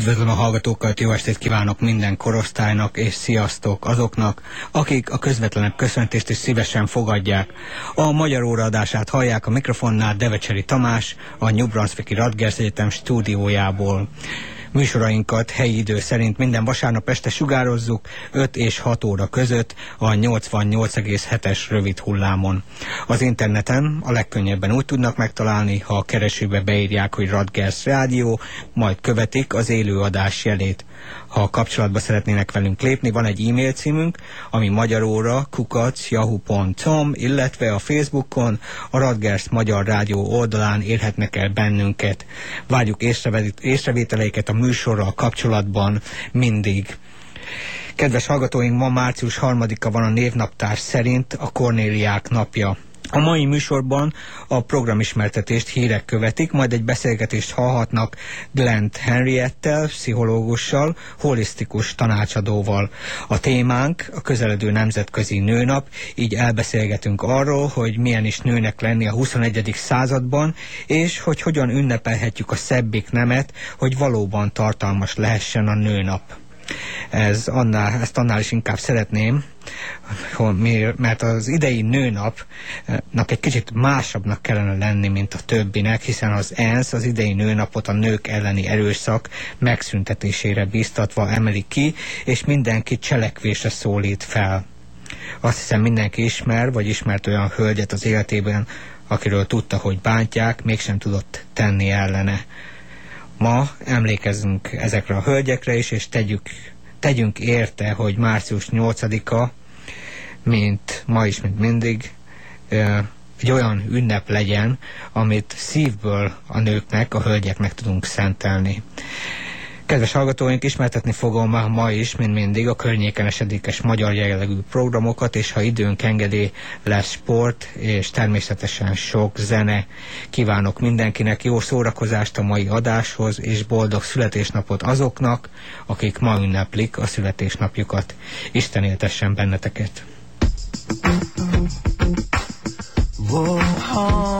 Üdvözlöm a hallgatókat, jó estét kívánok minden korosztálynak, és sziasztok azoknak, akik a közvetlenebb köszöntést is szívesen fogadják. A magyar óraadását hallják a mikrofonnál Devecseri Tamás, a New Brunswicki Radgers Egyetem stúdiójából. Műsorainkat helyi idő szerint minden vasárnap este sugározzuk 5 és 6 óra között a 88,7-es rövid hullámon. Az interneten a legkönnyebben úgy tudnak megtalálni, ha a keresőbe beírják, hogy Radgers Rádió, majd követik az élőadás jelét. Ha kapcsolatba szeretnének velünk lépni, van egy e-mail címünk, ami magyaróra kukacjahu.com, illetve a Facebookon, a Radgers Magyar Rádió oldalán érhetnek el bennünket. Várjuk észrevételeiket a műsorral kapcsolatban mindig. Kedves hallgatóink, ma március 3-a van a névnaptár szerint a Kornéliák napja. A mai műsorban a programismertetést hírek követik, majd egy beszélgetést hallhatnak Glenn Henriettel, pszichológussal, holisztikus tanácsadóval. A témánk a közeledő nemzetközi nőnap, így elbeszélgetünk arról, hogy milyen is nőnek lenni a 21. században, és hogy hogyan ünnepelhetjük a szebbik nemet, hogy valóban tartalmas lehessen a nőnap. Ez annál, ezt annál is inkább szeretném, mert az idei nőnapnak egy kicsit másabbnak kellene lenni, mint a többinek, hiszen az ENSZ az idei nőnapot a nők elleni erőszak megszüntetésére biztatva emeli ki, és mindenki cselekvésre szólít fel. Azt hiszem mindenki ismer, vagy ismert olyan hölgyet az életében, akiről tudta, hogy bántják, mégsem tudott tenni ellene. Ma emlékezzünk ezekre a hölgyekre is, és tegyük, tegyünk érte, hogy március 8-a, mint ma is, mint mindig, egy olyan ünnep legyen, amit szívből a nőknek, a hölgyeknek tudunk szentelni. Kedves hallgatóink, ismertetni fogom ma, ma is, mint mindig, a környéken esedékes magyar jellegű programokat, és ha időnk engedi, lesz sport, és természetesen sok zene. Kívánok mindenkinek jó szórakozást a mai adáshoz, és boldog születésnapot azoknak, akik ma ünneplik a születésnapjukat. Isten éltessen benneteket! Whoa, ha,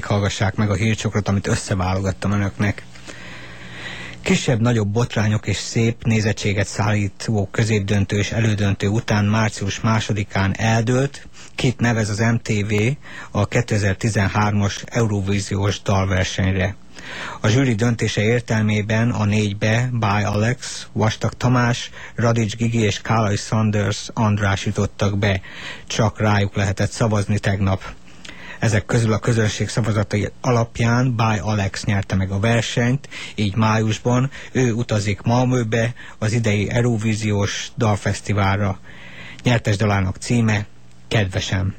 pedig hallgassák meg a hírcsokrot, amit összeválogattam önöknek. Kisebb-nagyobb botrányok és szép nézettséget szállító középdöntő és elődöntő után március másodikán eldőlt, kit nevez az MTV a 2013-as Eurovíziós dalversenyre. A zsűri döntése értelmében a négybe By Alex, Vastag Tamás, Radics Gigi és Kálai Sanders András jutottak be. Csak rájuk lehetett szavazni tegnap. Ezek közül a közönség szavazatai alapján By Alex nyerte meg a versenyt, így májusban ő utazik Malmöbe az idei Eurovíziós dalfesztiválra. Nyertes dalának címe Kedvesem.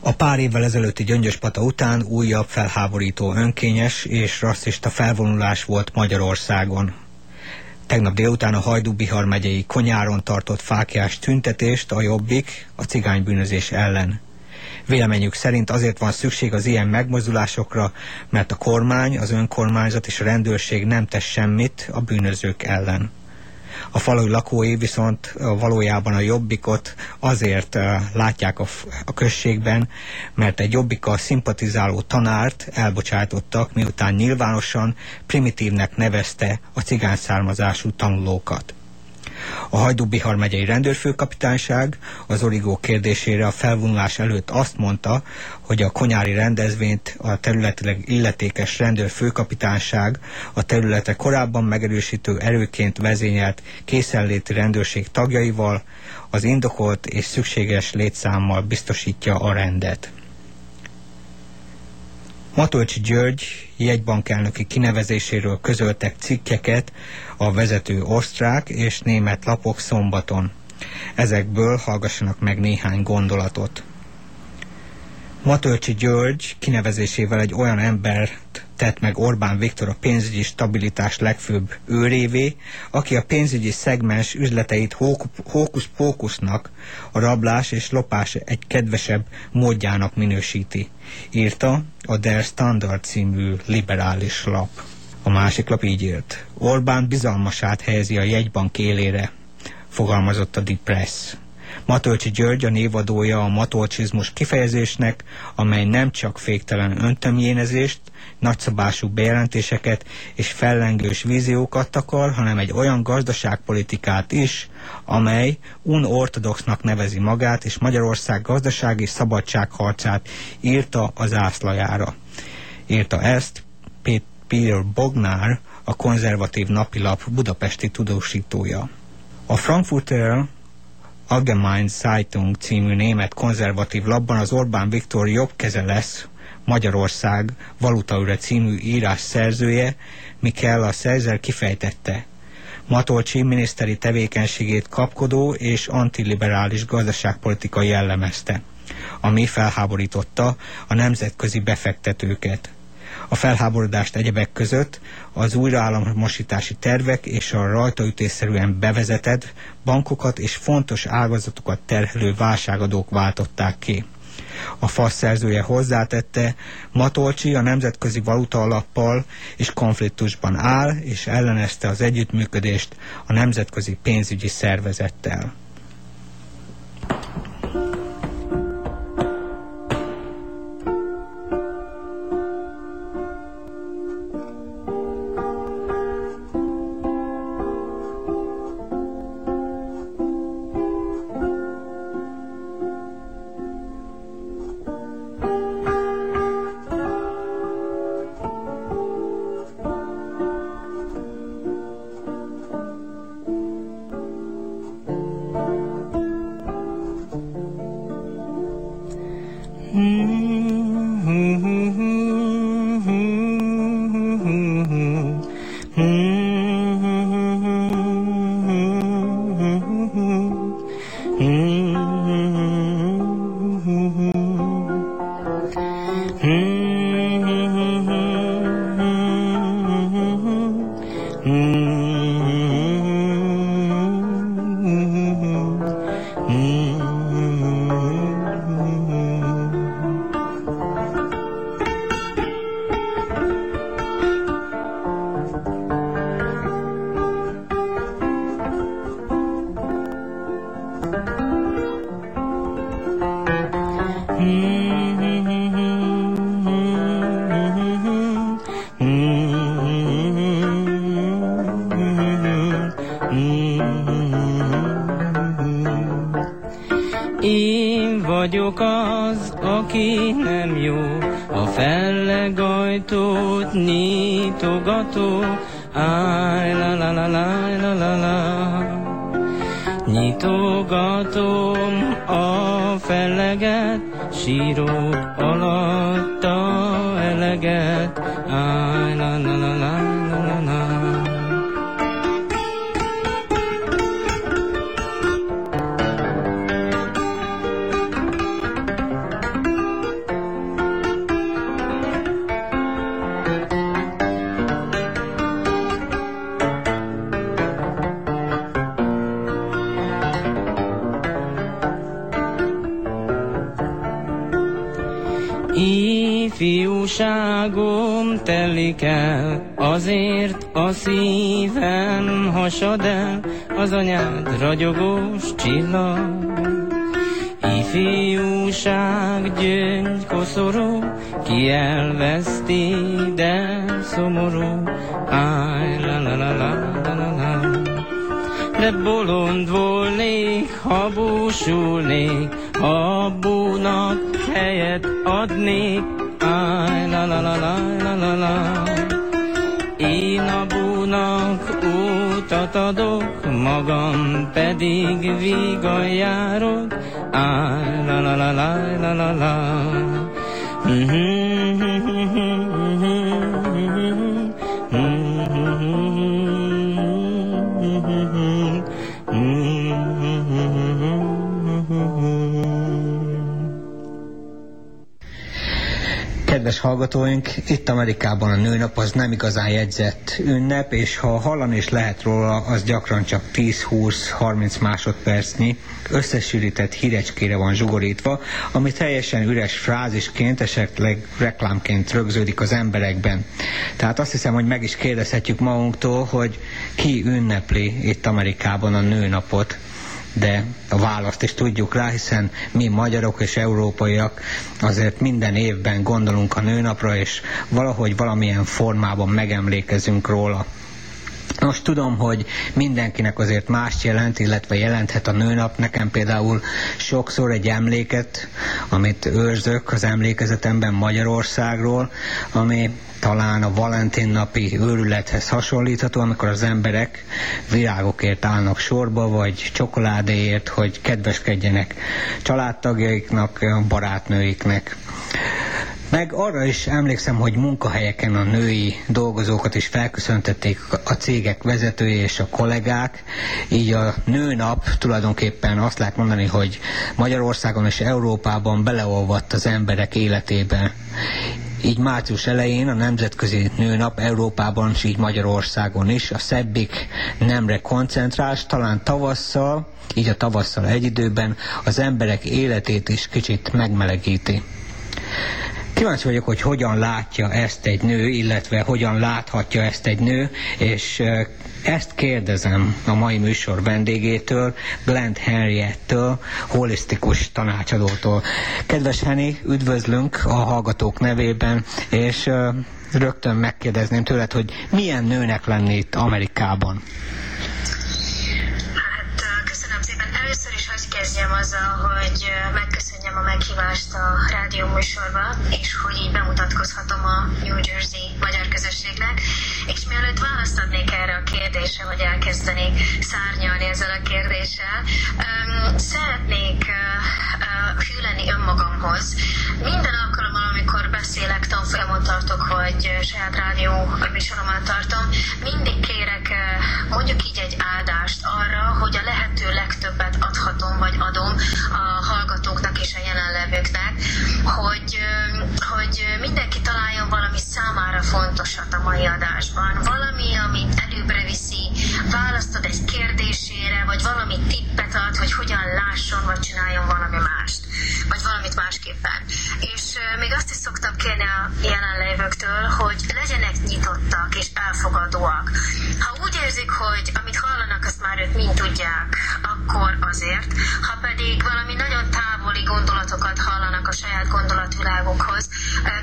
A pár évvel ezelőtti Gyöngyöspata után újabb felháborító önkényes és rasszista felvonulás volt Magyarországon. Tegnap délután a Hajdú-Bihar megyei Konyáron tartott fákjás tüntetést a Jobbik a cigánybűnözés ellen. Véleményük szerint azért van szükség az ilyen megmozdulásokra, mert a kormány, az önkormányzat és a rendőrség nem tesz semmit a bűnözők ellen. A falu lakói viszont valójában a jobbikot azért látják a, a községben, mert egy jobbika szimpatizáló tanárt elbocsátottak, miután nyilvánosan primitívnek nevezte a cigán származású tanulókat. A Hajdú-Bihar megyei rendőrfőkapitányság az origó kérdésére a felvonulás előtt azt mondta, hogy a konyári rendezvényt a területileg illetékes rendőrfőkapitányság a területe korábban megerősítő erőként vezényelt készenléti rendőrség tagjaival az indokolt és szükséges létszámmal biztosítja a rendet. Matolcsi György jegybankelnöki kinevezéséről közöltek cikkeket a vezető osztrák és német lapok szombaton. Ezekből hallgassanak meg néhány gondolatot. Matölcsi György kinevezésével egy olyan embert tett meg Orbán Viktor a pénzügyi stabilitás legfőbb őrévé, aki a pénzügyi szegmens üzleteit hókusz-pókusznak, a rablás és lopás egy kedvesebb módjának minősíti, írta a Der Standard című liberális lap. A másik lap így írt. Orbán bizalmasát helyezi a jegybank élére, fogalmazott a Depress. Matolcsi György a névadója a matolcsizmus kifejezésnek, amely nem csak féktelen öntömjénezést, nagyszabású bejelentéseket és fellengős víziókat akar, hanem egy olyan gazdaságpolitikát is, amely unortodoxnak nevezi magát, és Magyarország gazdasági szabadságharcát írta az ászlajára. Írta ezt Peter Bognár, a konzervatív napilap budapesti tudósítója. A Frankfurter Allgemein Zeitung című német konzervatív labban az Orbán Viktor jobb keze lesz Magyarország valutaüre című írás szerzője, Mikel a Szerzer kifejtette. Matolcsi miniszteri tevékenységét kapkodó és antiliberális gazdaságpolitika jellemezte, ami felháborította a nemzetközi befektetőket. A felháborodást egyebek között az újraállamosítási tervek és a rajtaütésszerűen bevezetett bankokat és fontos ágazatokat terhelő válságadók váltották ki. A FASZ szerzője hozzátette, Matolcsi a nemzetközi valuta alappal és konfliktusban áll, és ellenezte az együttműködést a nemzetközi pénzügyi szervezettel. Koszorú, ki elveszti, de szomorú. Áj, la la la la la la la. De bolond volnék, ha búsulnék, ha búnak helyet adnék, áj, la la la la la la la. Én a búnak útat adok, magam pedig vígan járok, áj, la la la la la la la. Mm-hmm. Kedves hallgatóink, itt Amerikában a nőnap az nem igazán jegyzett ünnep, és ha hallani is lehet róla, az gyakran csak 10-20-30 másodpercnyi összesűrített hírecskére van zsugorítva, ami teljesen üres frázisként, esetleg reklámként rögződik az emberekben. Tehát azt hiszem, hogy meg is kérdezhetjük magunktól, hogy ki ünnepli itt Amerikában a nőnapot de a választ is tudjuk rá, hiszen mi magyarok és európaiak azért minden évben gondolunk a nőnapra, és valahogy valamilyen formában megemlékezünk róla. Most tudom, hogy mindenkinek azért mást jelent, illetve jelenthet a nőnap. Nekem például sokszor egy emléket, amit őrzök az emlékezetemben Magyarországról, ami talán a Valentin napi őrülethez hasonlítható, amikor az emberek virágokért állnak sorba, vagy csokoládéért, hogy kedveskedjenek családtagjaiknak, barátnőiknek. Meg arra is emlékszem, hogy munkahelyeken a női dolgozókat is felköszöntették a cégek vezetői és a kollégák, így a nőnap tulajdonképpen azt lehet mondani, hogy Magyarországon és Európában beleolvadt az emberek életébe. Így március elején a Nemzetközi Nőnap Európában és így Magyarországon is a szebbik nemre koncentrál, talán tavasszal, így a tavasszal egy időben az emberek életét is kicsit megmelegíti. Kíváncsi vagyok, hogy hogyan látja ezt egy nő, illetve hogyan láthatja ezt egy nő, és ezt kérdezem a mai műsor vendégétől, Glenn Henriettől, holisztikus tanácsadótól. Kedves Henny, üdvözlünk a hallgatók nevében, és rögtön megkérdezném tőled, hogy milyen nőnek lenni itt Amerikában? Hát köszönöm szépen. Először is hagyj kezdjem azzal, hogy megköszönjem a meghívást a rádió műsorba, és hogy így bemutatkozhatom a New Jersey magyar közösségnek. És mielőtt választ adnék erre a kérdésre, vagy elkezdenék szárnyalni ezzel a kérdéssel, um, szeretnék uh, hű lenni önmagamhoz. Minden alkalommal, amikor beszélek, tanfolyamon tartok, vagy saját rádió műsoromat tartom, mindig kérek mondjuk így egy áldást arra, hogy a lehető legtöbbet adhatom, vagy adom a hallgatóknak és a jelenlevőknek, hogy, hogy mindenki találjon valami számára fontosat a mai adásban. Valami, amit előbbre viszi, választod egy kérdésére, vagy valami tippet ad, hogy hogyan lásson, vagy csináljon valami mást, vagy valamit másképpen. És még azt is szoktam kérni a jelenlévőktől, hogy legyenek nyitottak és elfogadóak. Ha úgy érzik, hogy amit hallanak, azt már ők mind tudják, akkor azért, saját gondolatvilágukhoz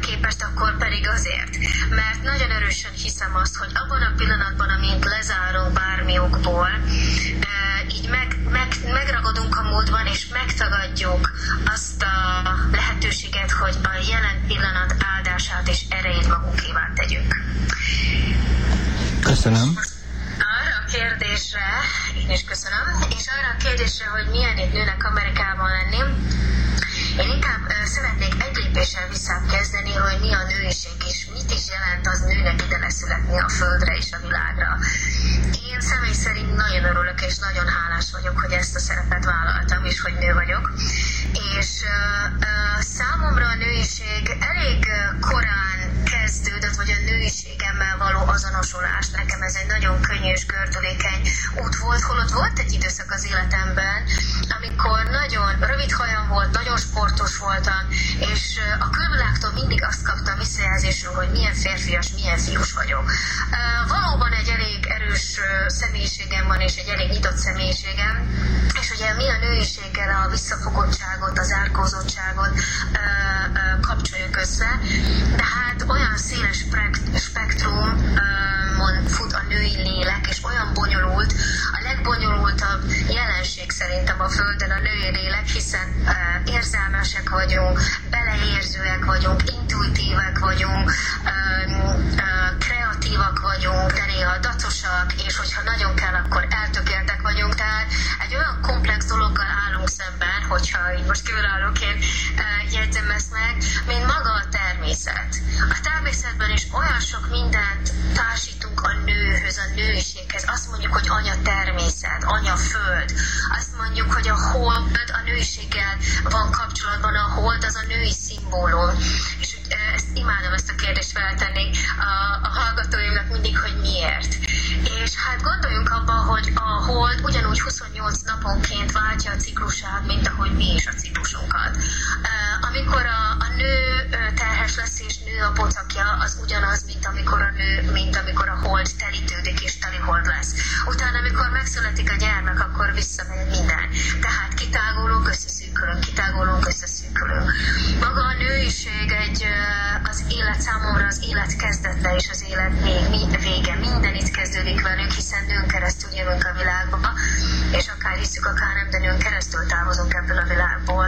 képest, akkor pedig azért. Mert nagyon erősen hiszem azt, hogy abban a pillanatban, amint lezárunk bármi okból, így meg, meg, megragadunk a módban, és megtagadjuk azt a lehetőséget, hogy a jelen pillanat áldását és erejét magunkévá tegyük. Köszönöm. Arra a kérdésre, én is köszönöm, és arra a kérdésre, hogy milyen itt nőnek Amerikában lenni, inkább uh, szeretnék egy lépéssel visszább hogy mi a nőiség és mit is jelent az nőnek ide leszületni a földre és a világra. Én személy szerint nagyon örülök és nagyon hálás vagyok, hogy ezt a szerepet vállaltam, és hogy nő vagyok. És uh, uh, számomra a nőiség elég korán kezdődött, vagy a nőiségemmel való azonosulás. Nekem ez egy nagyon könnyű és gördülékeny út volt, holott volt egy időszak az életemben, amikor nagyon rövid hajam volt, nagyon sportos voltam, és a külvilágtól mindig azt kaptam visszajelzésről, hogy milyen férfias, milyen fiús vagyok. Valóban egy elég erős személyiségem van, és egy elég nyitott személyiségem, és ugye mi a nőiséggel a visszafogottságot, az árkózottságot kapcsoljuk össze, de hát olyan széles spektrumon fut a női lélek, és olyan bonyolult, a legbonyolultabb jelenség szerintem a Földön a női lélek, hiszen érzelmesek vagyunk, beleérzőek vagyunk, intuitívek vagyunk, kreatívak vagyunk, de néha dacosak, és hogyha nagyon kell, akkor eltökéltek vagyunk. Tehát egy olyan komplex dologgal állunk szemben, hogyha így most kívülállóként jegyzem ezt meg, mint maga a természet. Nőiséghez. Azt mondjuk, hogy anya természet, anya föld. Azt mondjuk, hogy a hold a nőiséggel van kapcsolatban, a hold az a női szimbólum. És ezt imádom ezt a kérdést feltenni a, a hallgatóimnak mindig, hogy miért. És hát gondoljunk abba, hogy a hold ugyanúgy 28 naponként váltja a ciklusát, mint ahogy mi is a ciklusunkat. Amikor a, a nő terhes lesz és nő a pocakja, az ugyanaz, mint amikor a nő, mint amikor a hold telítődik és teli hold lesz. Utána, amikor megszületik a gyermek, akkor visszamegy minden. Tehát kitágulunk, összeszűkülünk, kitágulunk, összeszűkülünk. Maga a nőiség egy az élet számomra az élet kezdete és az élet még vége. Minden itt kezdődik velünk, hiszen nőn keresztül jövünk a világba, és akár hiszük, akár nem, de nőn keresztül távozunk ebből a világból.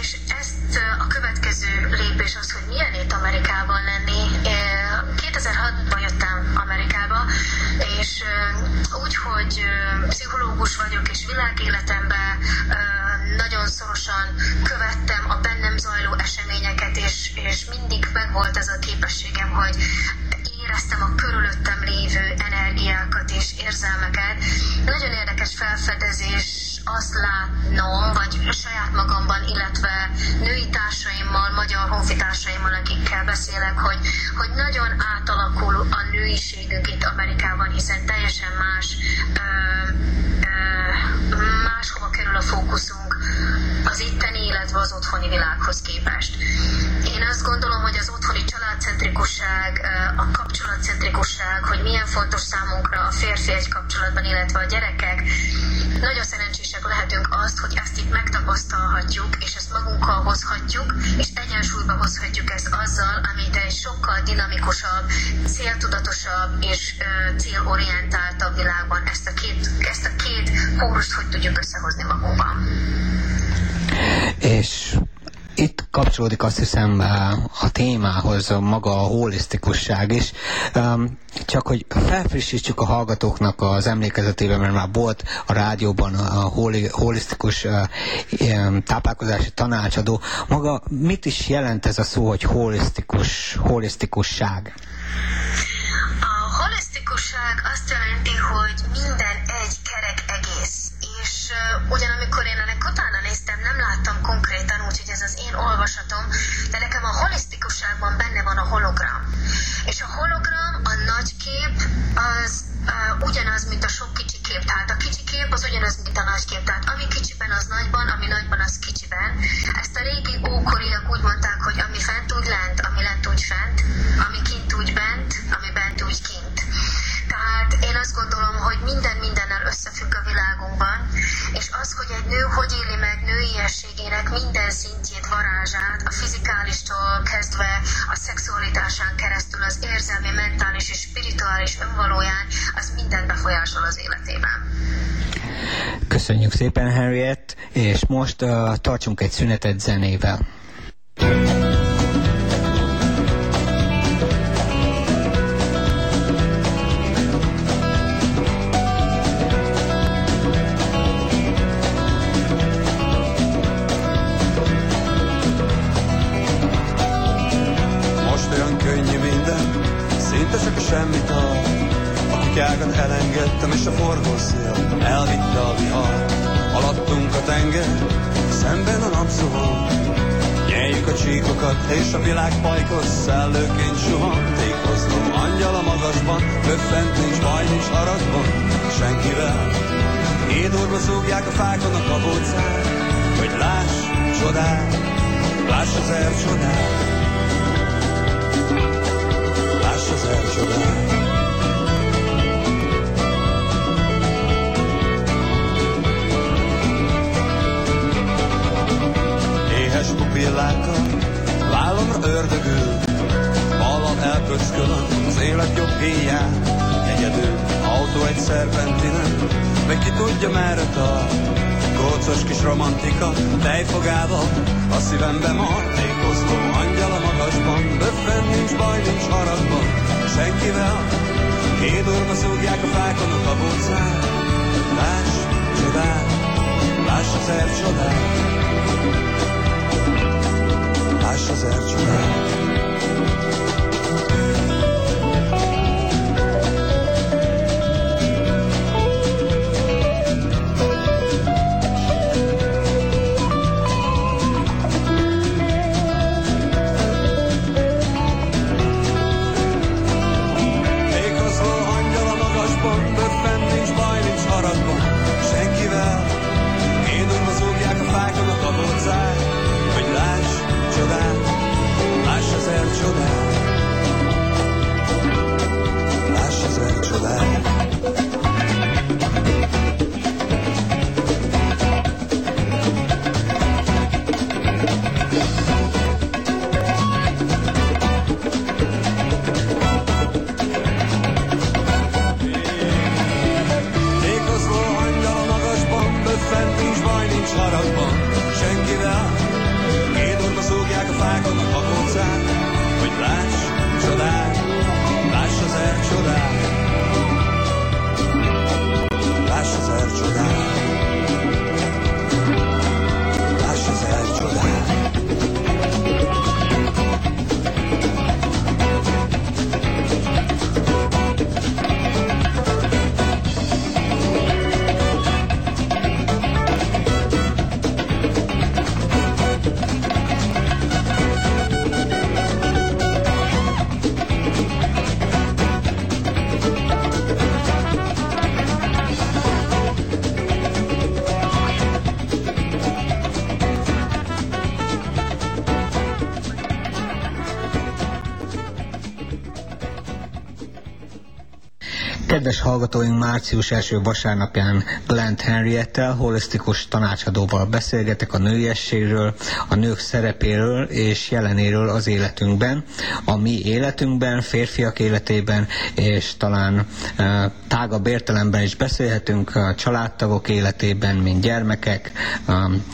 És ezt a következő lépés az, hogy milyen itt Amerikában lenni. 2006-ban jöttem Amerikába, és úgy, hogy pszichológus vagyok, és világéletemben nagyon szorosan követtem a bennem zajló eseményeket, és, és mindig megvolt ez a képességem, hogy éreztem a körülöttem lévő energiákat és érzelmeket. Nagyon érdekes felfedezés azt látnom, vagy saját magamban, illetve női társaimmal, magyar honfitársaimmal, akikkel beszélek, hogy, hogy nagyon átalakul a nőiségünk itt Amerikában, hiszen teljesen más, ö, máshova kerül a fókuszunk az itteni, illetve az otthoni világhoz képest. Én azt gondolom, hogy az otthoni családcentrikusság, a kapcsolatcentrikusság, hogy milyen fontos számunkra a férfi egy kapcsolatban, illetve a gyerekek, nagyon szerencsések lehetünk azt, hogy ezt itt megtapasztalhatjuk, és ezt magunkkal hozhatjuk, és egyensúlyba hozhatjuk ezt azzal, amit egy sokkal dinamikusabb, céltudatosabb és célorientáltabb világban ezt a két, ezt a két kórust hogy tudjuk összehozni magunkban. És itt kapcsolódik azt hiszem eh, a témához maga a holisztikusság is. Csak hogy felfrissítsük a hallgatóknak az emlékezetében, mert már volt a rádióban a holisztikus eh, táplálkozási tanácsadó. Maga mit is jelent ez a szó, hogy holisztikus, holisztikusság? A holisztikusság azt jelenti, hogy minden egy kerek és uh, ugyan amikor én ennek utána néztem, nem láttam konkrétan, úgyhogy ez az én olvasatom, de nekem a holisztikusságban benne van a hologram. És a hologram, a nagy kép, az uh, ugyanaz, mint a sok kicsi kép. Tehát a kicsi kép az ugyanaz, mint a nagy kép. Tehát ami kicsiben, az nagyban, ami nagyban, az kicsiben. Ezt a régi ókoriak úgy mondták, hogy ami fent úgy lent, ami lent úgy fent, ami kint úgy bent, ami bent én azt gondolom, hogy minden mindennel összefügg a világunkban, és az, hogy egy nő hogy éli meg nőiességének minden szintjét, varázsát, a fizikálistól kezdve a szexualitásán keresztül, az érzelmi, mentális és spirituális önvalóján, az mindent befolyásol az életében. Köszönjük szépen, Harriet, és most uh, tartsunk egy szünetet zenével. Most elengedtem, és a forgószél elvitte a vihar. Alattunk a tenger, szemben a napszóval. Nyeljük a csíkokat, és a világ pajkos szellőként suhan. Tékozló angyal a magasban, öffent nincs baj, nincs haragban, senkivel. Édorba zúgják a fákon a kabócát, hogy láss csodát, láss az er csodát. Láss az er pupillákkal, vállamra ördögül, ballal elpöckölöm az élet jobb éjjel, egyedül, autó egy szerpentinen, meg ki tudja merre tart. Kócos kis romantika, tejfogával, a szívembe martékozló angyal a magasban, böffen nincs baj, nincs haragban, senkivel, Hédorba szúgják a fákon a kabócát, láss csodát, láss az er csodát, láss Kedves hallgatóink, március első vasárnapján Glenn Henriettel, holisztikus tanácsadóval beszélgetek a nőiességről, a nők szerepéről és jelenéről az életünkben, a mi életünkben, férfiak életében, és talán e, tágabb értelemben is beszélhetünk a családtagok életében, mint gyermekek, um,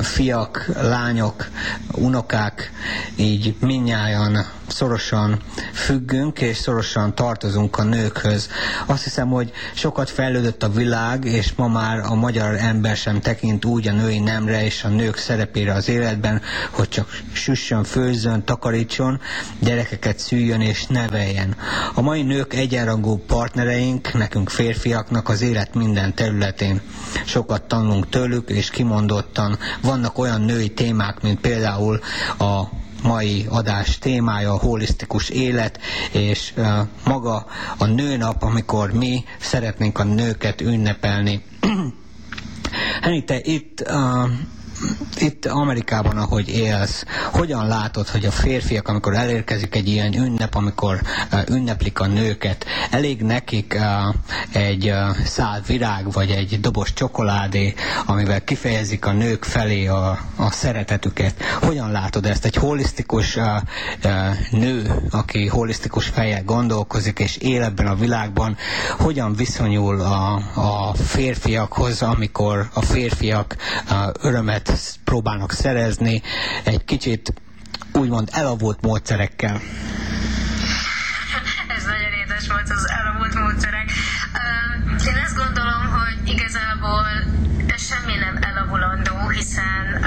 fiak, lányok, unokák, így minnyáján szorosan függünk és szorosan tartozunk a nőkhöz. Azt hiszem, hogy sokat fejlődött a világ, és ma már a magyar ember sem tekint úgy a női nemre és a nők szerepére az életben, hogy csak süssön, főzzön, takarítson, gyerekeket szüljön és neveljen. A mai nők egyenrangú partnereink, nekünk férfiaknak az élet minden területén. Sokat tanulunk tőlük, és kimondottan vannak olyan női témák, mint például a mai adás témája a holisztikus élet, és maga a nőnap, amikor mi szeretnénk a nőket ünnepelni. Henny, itt uh, itt Amerikában, ahogy élsz, hogyan látod, hogy a férfiak, amikor elérkezik egy ilyen ünnep, amikor uh, ünneplik a nőket, elég nekik uh, egy uh, szál virág, vagy egy doboz csokoládé, amivel kifejezik a nők felé a, a szeretetüket. Hogyan látod ezt? Egy holisztikus nő, aki holisztikus fejjel gondolkozik, és él ebben a világban, hogyan viszonyul a, a férfiakhoz, amikor a férfiak örömet próbálnak szerezni egy kicsit úgymond elavult módszerekkel. Ez nagyon édes volt az elavult módszerek. Én azt gondolom, hogy igazából semmi nem elavulandó, hiszen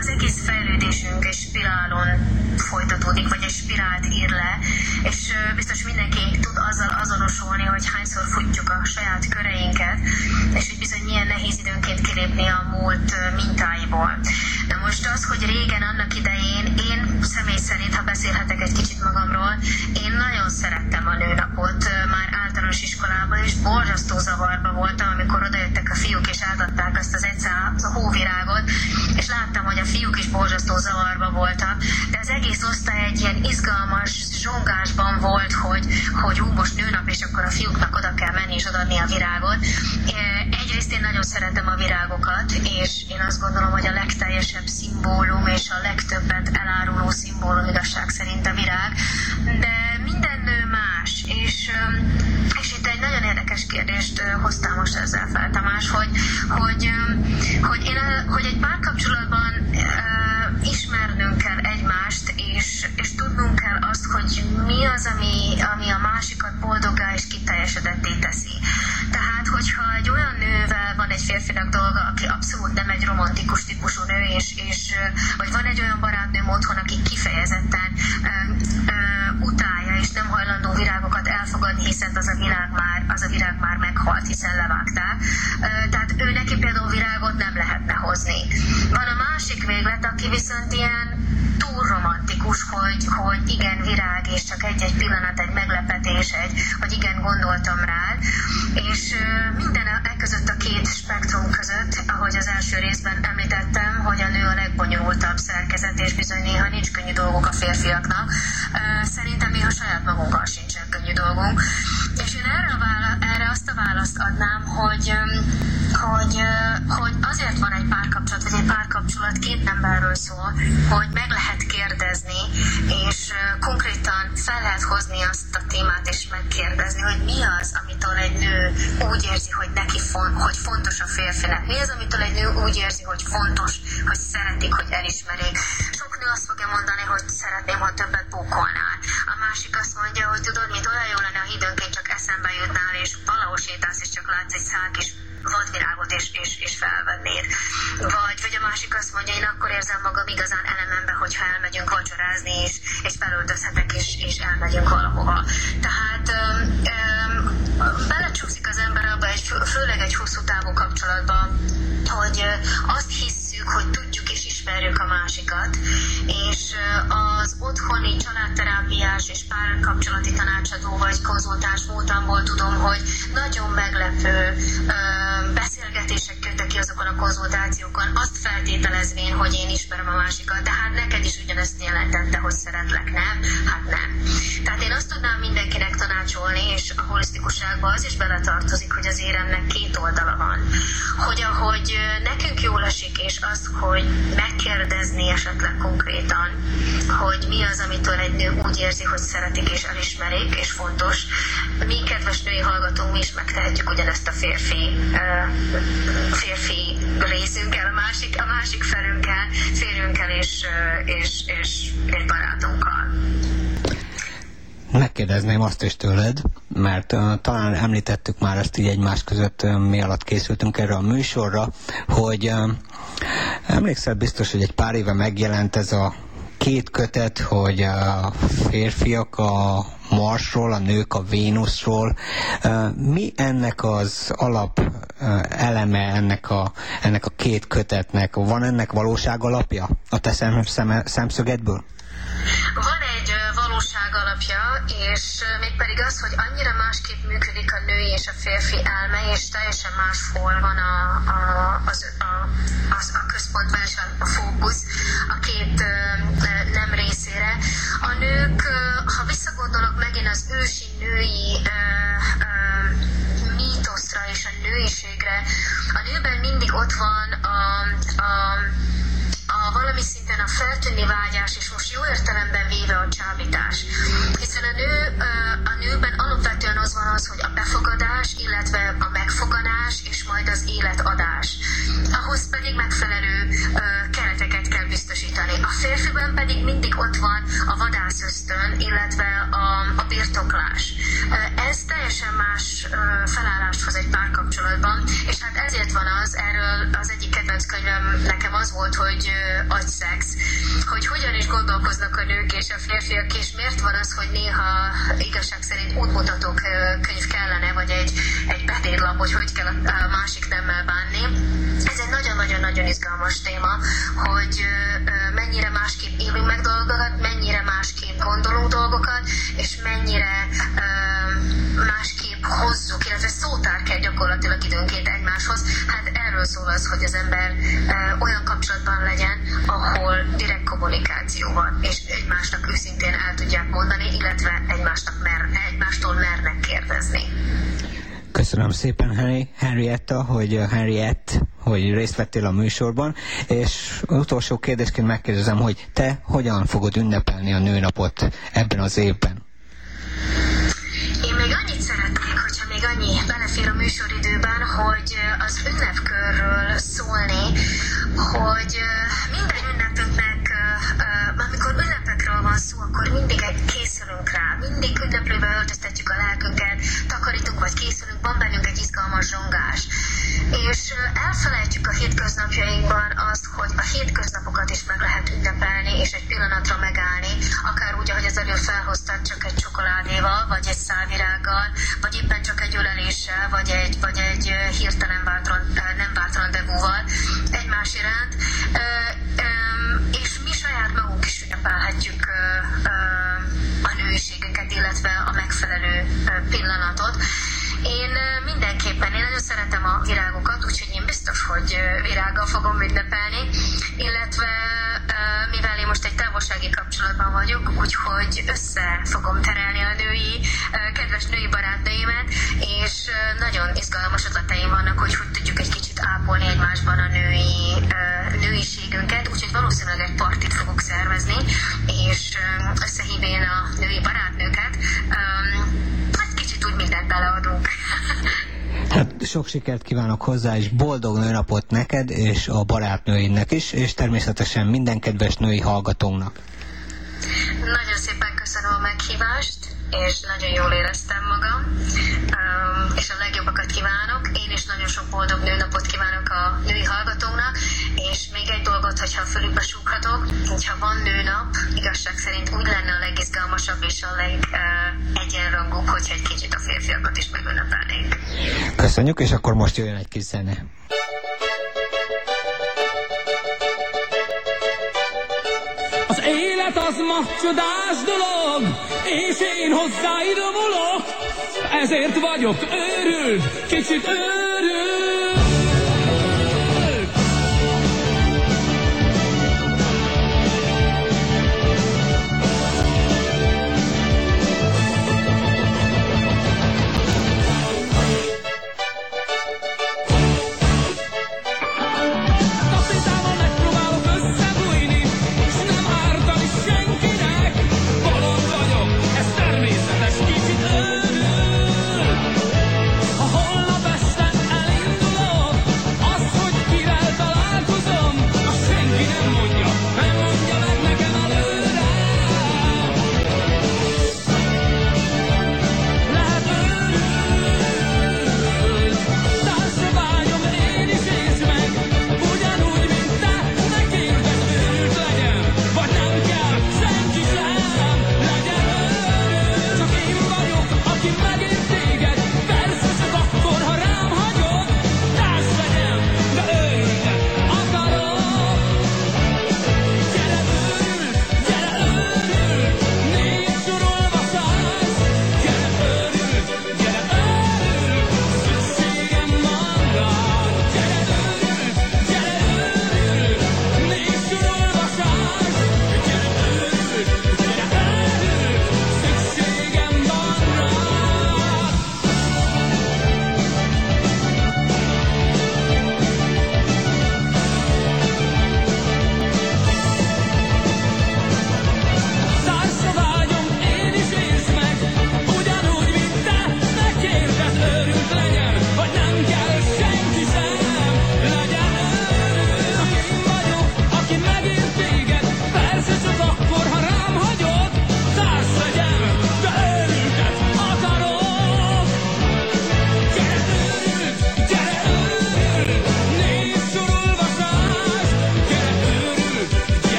az egész fejlődésünk egy spirálon folytatódik, vagy egy spirált ír le, és biztos mindenki tud azzal azonosulni, hogy hányszor futjuk a saját köreinket, és hogy bizony milyen nehéz időnként kilépni a múlt mintáiból. Na most az, hogy régen annak idején én személy szerint, ha beszélhetek egy kicsit magamról, én nagyon szerettem a nőnapot már általános iskolában, és borzasztó zavarba voltam, amikor odajöttek a fiúk és átadták azt az egy 100, hogy, hogy hú, most nőnap, és akkor a fiúknak oda kell menni és odaadni a virágot. Egyrészt én nagyon szeretem a virágokat, és én azt gondolom, hogy a legteljesebb szimbólum és a legtöbbet eláruló szimbólum igazság szerint a virág, de minden nő más, és, és itt egy nagyon érdekes kérdést hoztam most ezzel fel, Tamás, hogy, hogy, hogy, én, hogy egy párkapcsolatban mi az, ami, ami a másikat boldoggá és kiteljesedetté teszi. Tehát, hogyha egy olyan nővel van egy férfinak dolga, aki abszolút nem egy romantikus típusú nő, és, és vagy van egy olyan barátnőm otthon, aki kifejezetten ö, ö, utálja, és nem hajlandó virágokat elfogadni, hiszen az a virág már, az a virág már meghalt, hiszen levágták. Ö, tehát ő neki például virágot nem lehetne hozni. Van a másik véglet, aki viszont ilyen túl romantikus, hogy, hogy igen, virág, és csak egy-egy pillanat, egy meglepetés, egy, hogy igen, gondoltam rád, és minden e között a két spektrum között, ahogy az első részben említettem, hogy a nő a legbonyolultabb szerkezet, és bizony néha nincs könnyű dolgok a férfiaknak. Szerintem néha saját magunkkal sincsen könnyű dolgunk. És én erre, a azt a választ adnám, hogy, hogy, hogy azért van egy párkapcsolat, vagy egy párkapcsolat két emberről szól, hogy meg lehet kérdezni, és konkrétan fel lehet hozni azt a témát, és megkérdezni, hogy mi az, amitől egy nő úgy érzi, hogy neki font, hogy fontos a férfinek. Mi az, amitől egy nő úgy érzi, hogy fontos, hogy szeretik, hogy elismerik. Sok nő azt fogja mondani, hogy szeretném, ha többet Megkérdezném azt is tőled, mert uh, talán említettük már ezt így egymás között, uh, mi alatt készültünk erre a műsorra, hogy uh, emlékszel biztos, hogy egy pár éve megjelent ez a két kötet, hogy a férfiak a Marsról, a nők a Vénuszról. Mi ennek az alap eleme ennek a, ennek a két kötetnek? Van ennek valóság alapja a te szem, szem, szemszögedből? Van és mégpedig az, hogy annyira másképp működik a női és a férfi elme, és teljesen máshol van a, a, az, a a, a központban és a, a fókusz a két nem részére. A nők, ha visszagondolok megint az ősi női mítoszra és a nőiségre, a nőben mindig ott van a, a a valami szinten a feltűnni vágyás, és most jó értelemben véve a csábítás. Hiszen a, nő, a nőben alapvetően az van az, hogy a befogadás, illetve a megfoganás, és majd az életadás. Ahhoz pedig megfelelő kereteket kell biztosítani. A férfiben pedig mindig ott van a vadász ösztön, illetve a, a birtoklás. Ez teljesen más felállást hoz egy párkapcsolatban, és hát ezért van az, erről az egyik kedvenc könyvem nekem az volt, hogy agyszex, hogy hogyan is gondolkoznak a nők és a férfiak, és miért van az, hogy néha igazság szerint útmutató könyv kellene, vagy egy, egy betétlap, hogy hogy kell a másik nemmel bánni. Ez egy nagyon-nagyon-nagyon izgalmas téma, hogy mennyire másképp élünk meg dolgokat, mennyire másképp gondolunk dolgokat, és mennyire másképp hozzuk, illetve szótár kell gyakorlatilag időnként egymáshoz. Hát erről szól az, hogy az ember olyan kapcsolatban legyen, ahol direkt kommunikáció van, és egymásnak őszintén el tudják mondani, illetve egymásnak mer, egymástól mernek kérdezni. Köszönöm szépen, Henry, Henrietta, hogy uh, Henriette, hogy részt vettél a műsorban, és utolsó kérdésként megkérdezem, hogy te hogyan fogod ünnepelni a nőnapot ebben az évben? Én még annyit szeretnék, hogyha még annyi belefér a műsoridőben, hogy az ünnepkörről szólni, hogy sikert kívánok hozzá, és boldog nőnapot neked, és a barátnőidnek is, és természetesen minden kedves női hallgatónak. Nagyon szépen köszönöm a meghívást, és nagyon jól éreztem magam, és a legjobbakat kívánok. Én is nagyon sok boldog nőnapot kívánok a női hallgatóknak, és még egy dolgot, hogyha fölükbe súghatok, hogyha van nőnap, igazság szerint úgy lenne a legizgalmasabb és a legegyenrangúbb, hogyha egy kicsit a férfiakat is megünnepelnénk. Köszönjük, és akkor most jöjjön egy kis zene. Az élet az ma csodás dolog, és én hozzáidomulok, ezért vagyok őrült, kicsit őrült.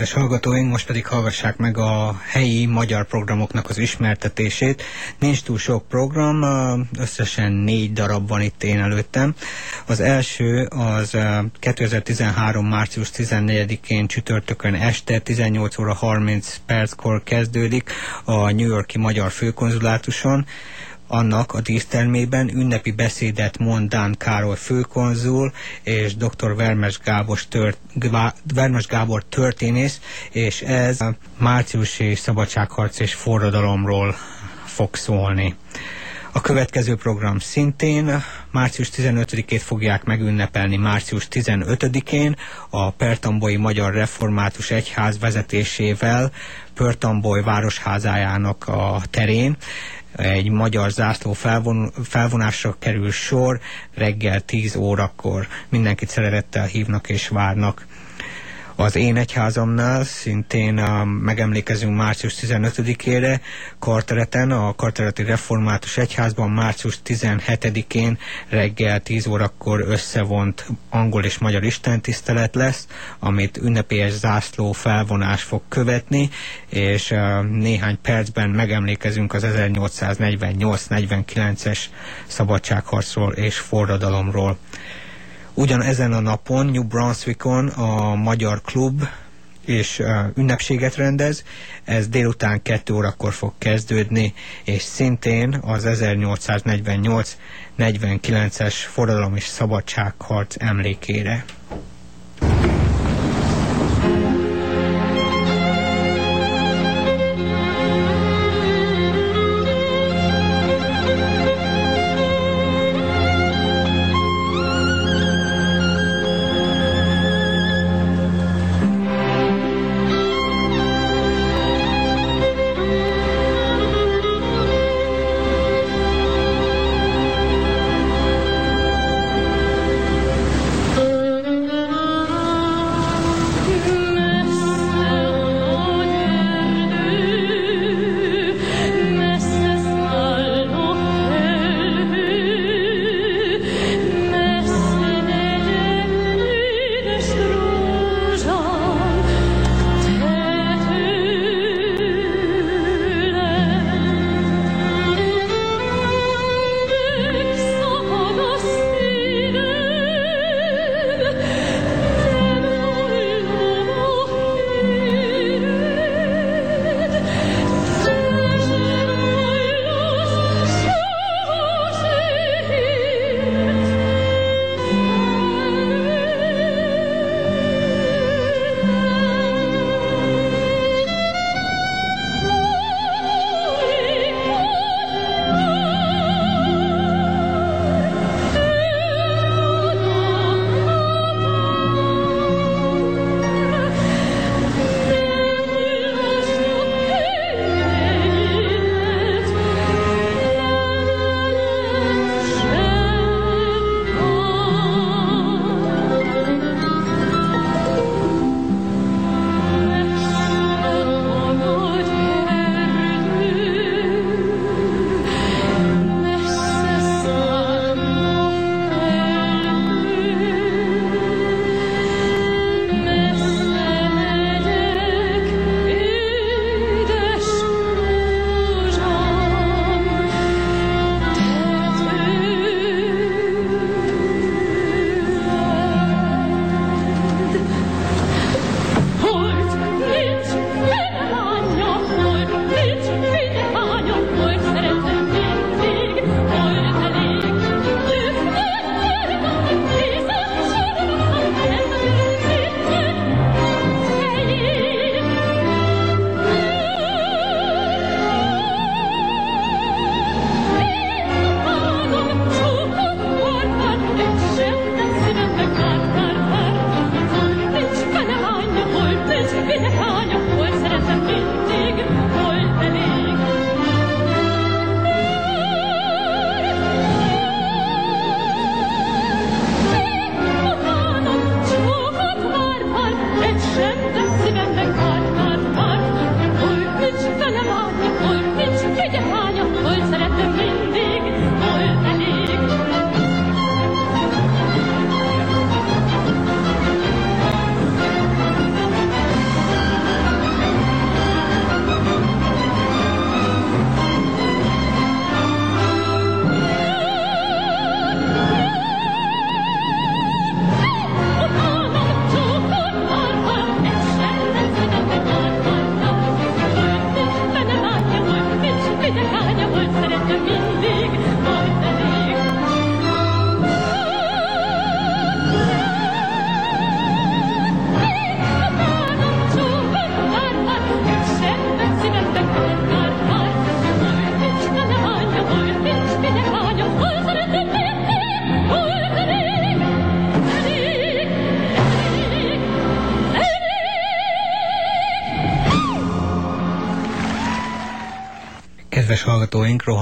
Kedves hallgatóink, most pedig hallgassák meg a helyi magyar programoknak az ismertetését. Nincs túl sok program, összesen négy darab van itt én előttem. Az első az ö, 2013. március 14-én csütörtökön este 18 óra 30 perckor kezdődik a New Yorki Magyar Főkonzulátuson annak a dísztermében ünnepi beszédet mond Dán Károly főkonzul és dr. Vermes Gábor, tört, Vermes Gábor történész, és ez a márciusi szabadságharc és forradalomról fog szólni. A következő program szintén március 15-ét fogják megünnepelni március 15-én a Pertamboi Magyar Református Egyház vezetésével Pertamboly városházájának a terén egy magyar zászló felvon, felvonásra kerül sor reggel 10 órakor. Mindenkit szeretettel hívnak és várnak. Az én egyházamnál szintén a, megemlékezünk március 15-ére, Kartereten, a Kartereti Református Egyházban március 17-én reggel 10 órakor összevont angol és magyar istentisztelet lesz, amit ünnepélyes zászló felvonás fog követni, és néhány percben megemlékezünk az 1848-49-es szabadságharcról és forradalomról. Ugyan ezen a napon New Brunswickon a Magyar Klub és ünnepséget rendez, ez délután 2 órakor fog kezdődni, és szintén az 1848-49-es forradalom és szabadságharc emlékére.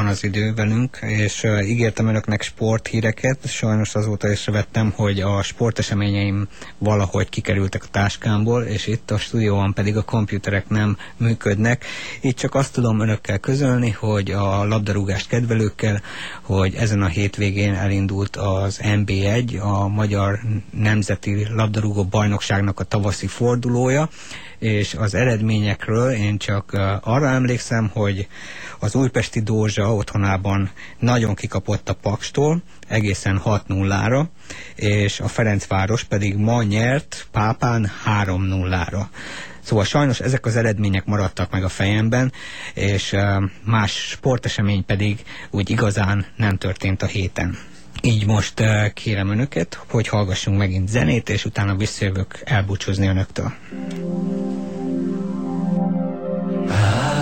Az idő velünk, és ígértem önöknek sporthíreket. Sajnos azóta észrevettem, hogy a sporteseményeim valahogy kikerültek a táskámból, és itt a stúdióban pedig a komputerek nem működnek. Így csak azt tudom önökkel közölni, hogy a labdarúgást kedvelőkkel, hogy ezen a hétvégén elindult az NB1, a Magyar Nemzeti Labdarúgó Bajnokságnak a tavaszi fordulója, és az eredményekről én csak arra emlékszem, hogy az újpesti Dózsa otthonában nagyon kikapott a Pakstól, egészen 6-0-ra, és a Ferencváros pedig ma nyert Pápán 3-0-ra. Szóval sajnos ezek az eredmények maradtak meg a fejemben, és más sportesemény pedig úgy igazán nem történt a héten. Így most kérem önöket, hogy hallgassunk megint zenét, és utána visszajövök elbúcsúzni önöktől. Sok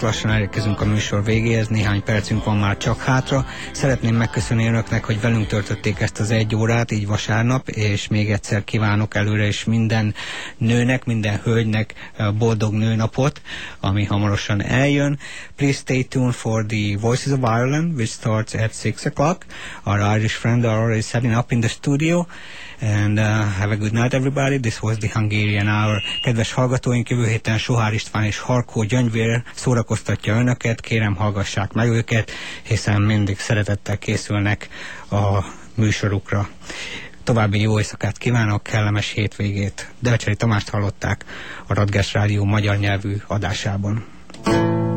Hallgatóink, lassan elérkezünk a műsor végéhez, néhány percünk van már csak hátra. Szeretném megköszönni önöknek, hogy velünk töltötték ezt az egy órát, így vasárnap, és még egyszer kívánok előre is minden nőnek, minden hölgynek eh, boldog nőnapot, ami hamarosan eljön. Please stay tuned for the Voices of Ireland, which starts at 6 o'clock. Our Irish friends are already setting up in the studio. And uh, have a good night everybody. This was the Hungarian Hour. Kedves hallgatóink, jövő héten Sohár István és Harkó Gyöngyvér szórakoztatja önöket. Kérem hallgassák meg őket, hiszen mindig szeretettel készülnek a műsorukra. További jó éjszakát kívánok, kellemes hétvégét. Devecseri Tamást hallották a Radgers Rádió magyar nyelvű adásában. Hazám,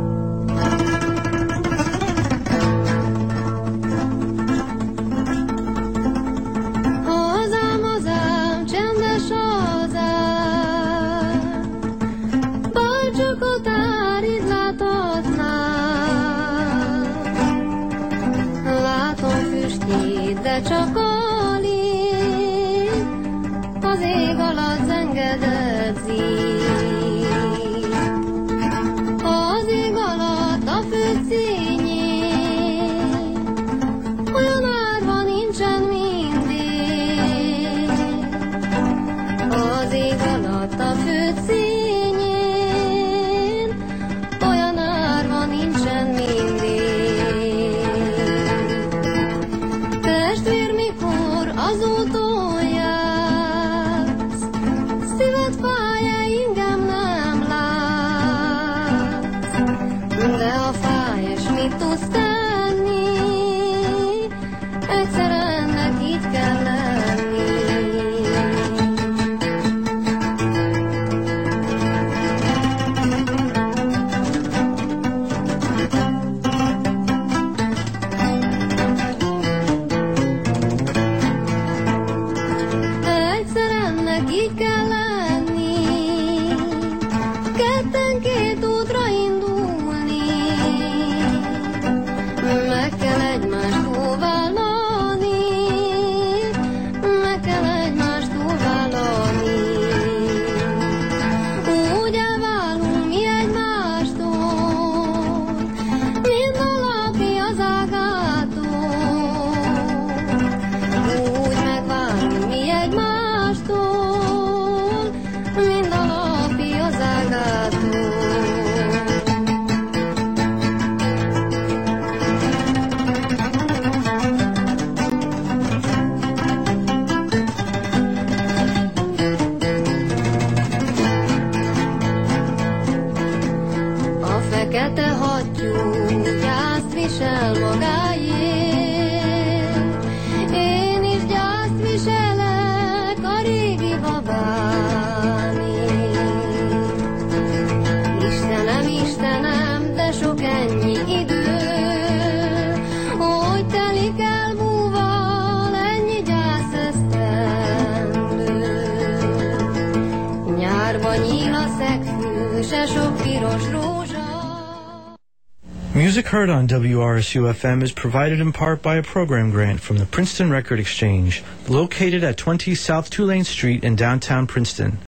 WSUFM is provided in part by a program grant from the Princeton Record Exchange, located at 20 South Tulane Street in downtown Princeton.